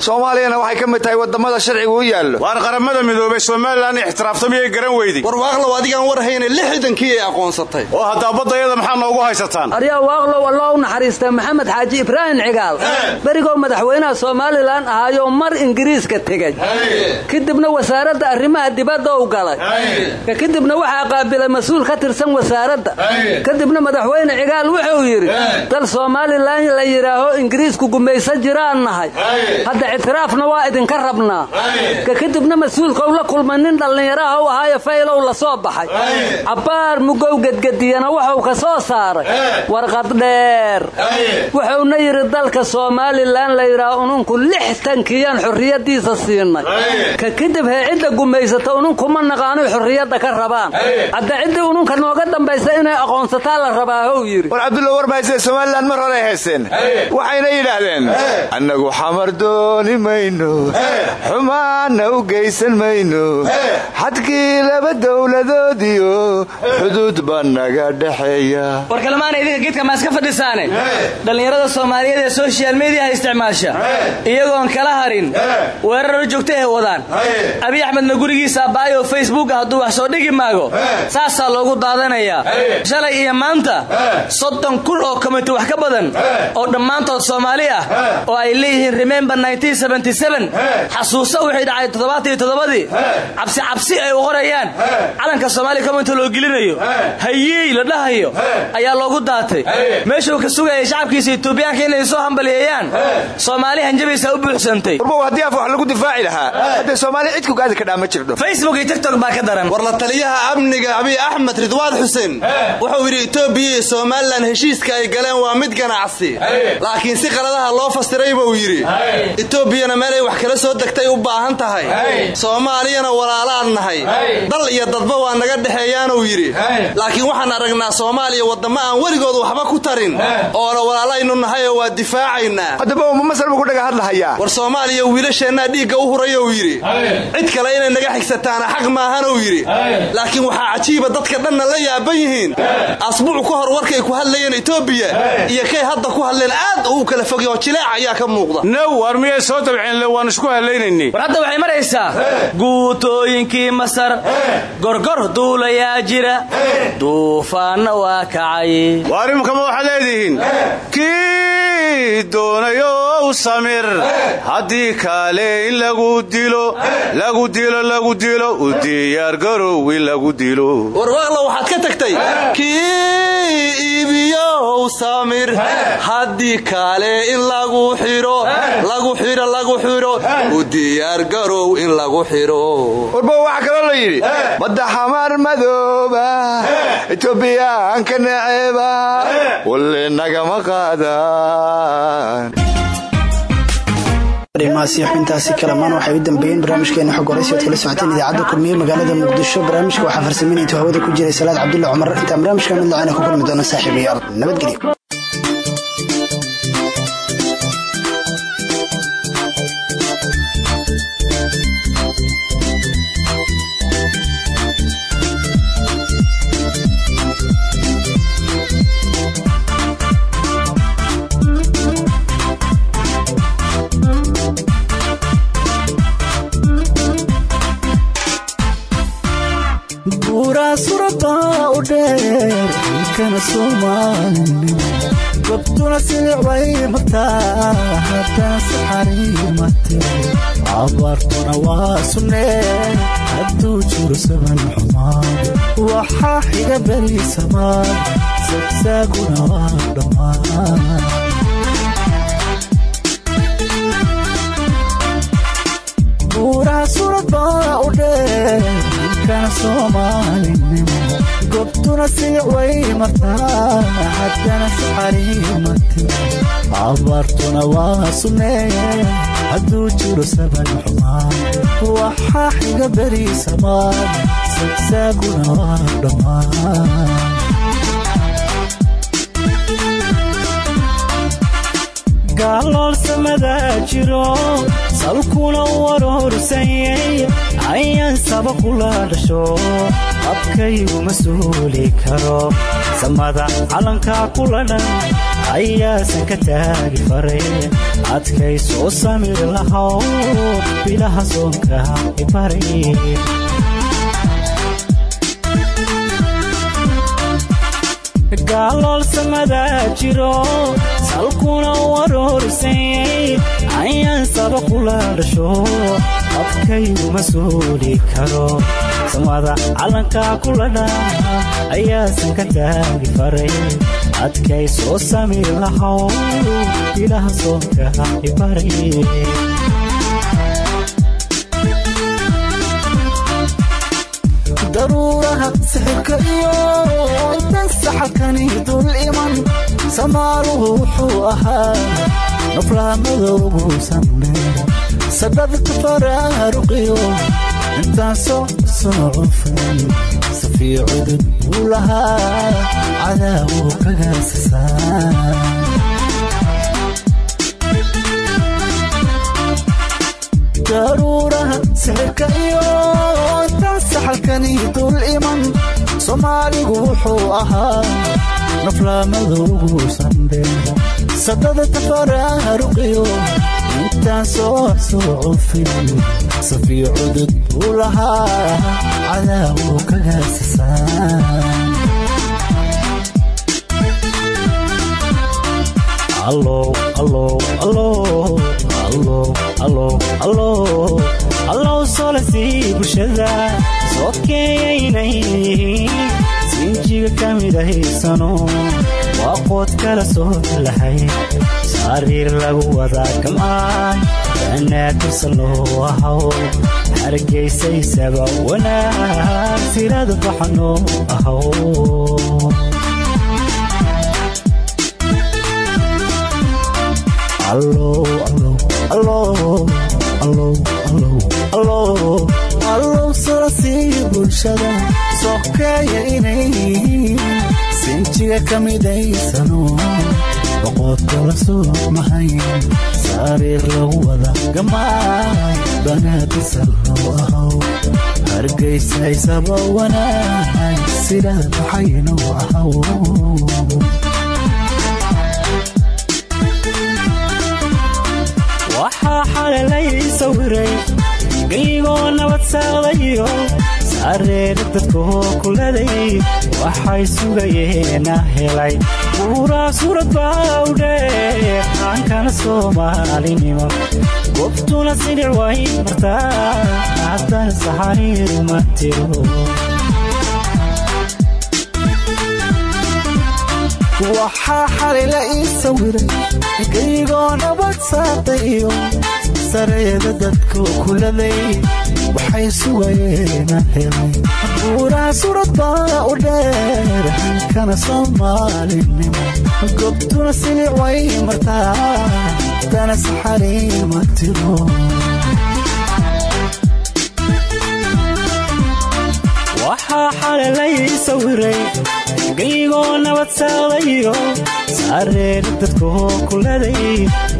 Soomaaliyana waxay ka mid tahay waddamada sharcigu u yaallo. Waar qaramada midoobey somalilan ixtiraafta miyay garan weyday warwaaqlow adigaan warhayna lixdankii ay aqoonsatay. Oo haddaa baddayada maxaa noogu haysataan? Aryaa waaqlow allah u naxariista maxamed xaaji ibraahim cigaal. Berigoo madaxweynaha somalilan ahaayo mar ingiriiska tegey kadibna wasaaradda arrimaha dibadda u galay. Kadibna waxaa qaabilay mas'uul ka tirsan wasaaradda. Kadibna madaxweyne cigaal wuxuu yidhi dal somalilan la yidhaaho ingiriisku gumaysan jiraan nahay. Hadda ictiraafna waa idinka rabnaa. Kadibna mas'uulkau la kulmay nin dhallinyaraha u ahaayo faylow la soo baxay cabbaar mugow gedgediyana wuxuu ka soo saaray. Warqad dheer. Wuxuuna yidhi dalka somalilan la yidhaaho ununku lixtankiyaan xorriyadiisa siinay. Ka kadib hee cidda gumaysata ununkuma naqaanoy xorriyadda ka rabaan. Hadda ciddii ununka nooga dambaysa inay aqoonsataa la rabaa how yidhi. War cabdulla war mahayse somalilan mar hore hayseen waxayna yidhaahdeen annagu xamar dooni mayno xumaanna u geysan mayno xadkii laba dowladoodiyo xuduud baa naga dhexeeya. War kalmaana idinka geedka maa iska fadhisaane dhallinyarada soomaaliyeed ee soshal mediaha isticmaasha. Iyagoon kala harin. Weeraro joogta ee wadaan. Abiy axmedna gurigiisa abbaayo facebooka hadduu wax soo dhigi maago. Saasaa loogu daadanayaa shalay iyo maanta soddon kun oo komiti wax ka badan oo dhammaantood soomaali ah oo ay leeyihiin remember xasuuso wixii dhacay toddobaataiyo toddobadii cabsi cabsi ay u qorayaan. Calanka soomaaliya community loo gelinayo sugayo hayiey la dhahayo. Ayaa loogu daatay. Meeshuu ka sugayay shacabkiisa etoobiyaanka inay soo hambaliyeeyaan soomaali hanjabaysaa u buuxsantay. Warbow haddii af wax lagu difaaci lahaa hadday soomaali cid ku gaadi kadhaa ma jirdho facebook iyo tiktok baa ka daran. War la taliyaha amniga abiy axmed ridwaan xuseen wuxuu yidhi etoobiya iyo somalilan heshiiska ay galeen waa mid ganacsi. Laakiin si qaladaha loo fasiray buu yidhi etoobiyana meelay wax kala soo degtay u baahan tahay. Soomaaliyana walaalaan nahay dal iyo dadba waa naga dhexeeyaanuu yidhi laakiin waxaan aragnaa soomaaliya waddamo aan weligood waxba ku tarin. Oona walaalaynu nahay oo waa difaacaynaa haddaba uma masal buu ku dhaga hadlahayaa. War soomaaliya wiilasheennaa dhiigga u hurayou yidhi. Cid kale inay naga xigsataana xaq maahanuu yidhi. Laakiin waxaa cajiiba dadka dhanna la yaaban yihiin. Asbuuc ka hor warkay ku hadlayeen etoobiya iyo kay hadda ku hadleen aad uu kala fogay oo jileec ayaa ka muuqda. Now war miyay soo dabceenle waan isku hadlaynaynay war hadda waxay maraysaa. Guutooyinkii masar. Gorgor duulayaa jira duufaanna waa kacay. Waar imkama waxaad leedihiin kii doonayow samir. Haddii kaale in lagu dilo lagu dilo lagu dilo u diyaargarow in lagu dilo. Warwaaqla waxaad ka tagtay? Kii iibiyow samir. Haddii kaale in lagu xidho lagu xidho lagu xidho. U diyaargarow in lagu xidho. Warbow waxaa kaloo la yidhi. Badda xamaar madooba. Etoobiyaanka neceeba walle nagama qaadaan. Arimahaasi xubintaasi kalamaan waxay u dambeeyeen barnaamijkeena xog horaysi oad kala socoteen idaacadda kulmiye magaalada muqdisho. Barnaamijka waxaa farsameyn intuu hawada ku jiray salaad cabdulla cumar. Intaan barnaamijka mid lacayna ku kulmi doona saaxiibayaal. Nabadgelyo surabaa u dheer ilkana soomaalnimo gobtuna silicbay mataa? Haddana si xariimate abaartuna waa sunnee. Hadduu jiro saban xumaan waxaa xiga beri samaan. Sagsaaguna waa dhammaan. Buuraa surabaa u dheer ilkana soomaalinimo gobtuna siicway martaa haddana si xariimate abaartuna waa sunnee hadduu jiro saban xumaan. Waxaa xiga beri samaan sagsaaguna waa dhammaan. Gaalool samadaa jiro salkuna warorsanyay ayaan saba kula dhasho abkaygu ma suuli karo. Samada calankaa kula ayaasan ka taagi faray adkay soo samir lahow bilaha soonka ibaray gaalool samadaa jiro salkuna warorsanyay ayaan saba kula dhasho abkaygu ma suuli karo samada calankaa kula dhan ayaasan ka taagi faray adkay soo samir lahow bilaha soonka ibaray daruuraha sixirka iyo intan saxalkani dul iman. Samaaruhu wuxuu ahaa naflaamadoogu sandheer sadadka faraaruqiyo intaan cufan safii cudud buu lahaa cadaawu kagaasisaan daruuraha sixirka iyo intaan saxalkani dul iman soomaaligu wuxuu ahaa naflaamadoogu sandheer sadada tafaraaruqiyo intaan soo soo cufin safii cudud buu lahaa cadaawu kagaasisaan allow solesii bulshada soo keeyaynay si sinjiga ka midahaysano waa qood kala soo lahay sariir lagu wadaa gamaan banaadirsa loo ahaw hargaysaysaba wanaag tirada baxanoo ahaw allow sarasiiyo bulshada sokeeya inay sinjiga ka midaysano boqodka la soo mahayn sariir lagu wada gamaay banaadisa loo ahaw hargaysaysaba wanaag sida baxayno ahaw waxaa xalalay sawiray geygoo nabad saadayo sareera dadkoo kuladay waxay sugayeena helay. Buuraa suurad baawdhe aankana soomaalinimo goobtuna sidhic way martaa haddana saxariir ma tiro. Waxaa xalila ii sawiray geygoo nabad saada iyo sareeda dadka kuladay waxay sugayeena helay buuraha surad baa u dheer hankana soomaalinimo gobtuna silic way martaa dana saxariir ma tiro waxaa xalalay sawiray geygoo nabad saadayo sareer dadkoo kuladay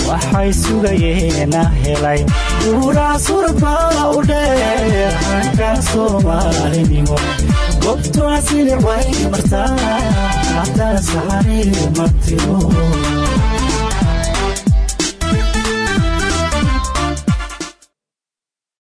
waxay sugayeena helay buuraha surad baa u dheer hankana soomaalinimo gobtuna silic way martaa haddana saxariir ma tiro